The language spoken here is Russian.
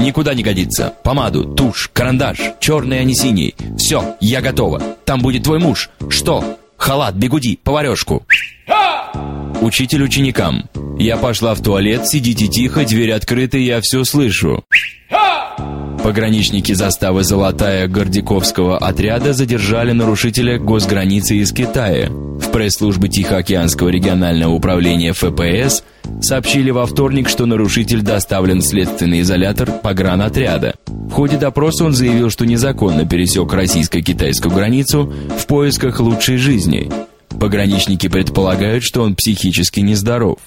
Никуда не годится. Помаду, тушь, карандаш, черный, а не синий. Все, я готова. Там будет твой муж. Что? Халат, бегуди, поварешку. Учитель ученикам. Я пошла в туалет, сидите тихо, дверь открыта, я все слышу. Пограничники заставы «Золотая» Гордиковского отряда задержали нарушителя госграницы из Китая. В пресс-службе Тихоокеанского регионального управления ФПС сообщили во вторник, что нарушитель доставлен в следственный изолятор погранотряда. В ходе допроса он заявил, что незаконно пересек российско-китайскую границу в поисках лучшей жизни. Пограничники предполагают, что он психически нездоров.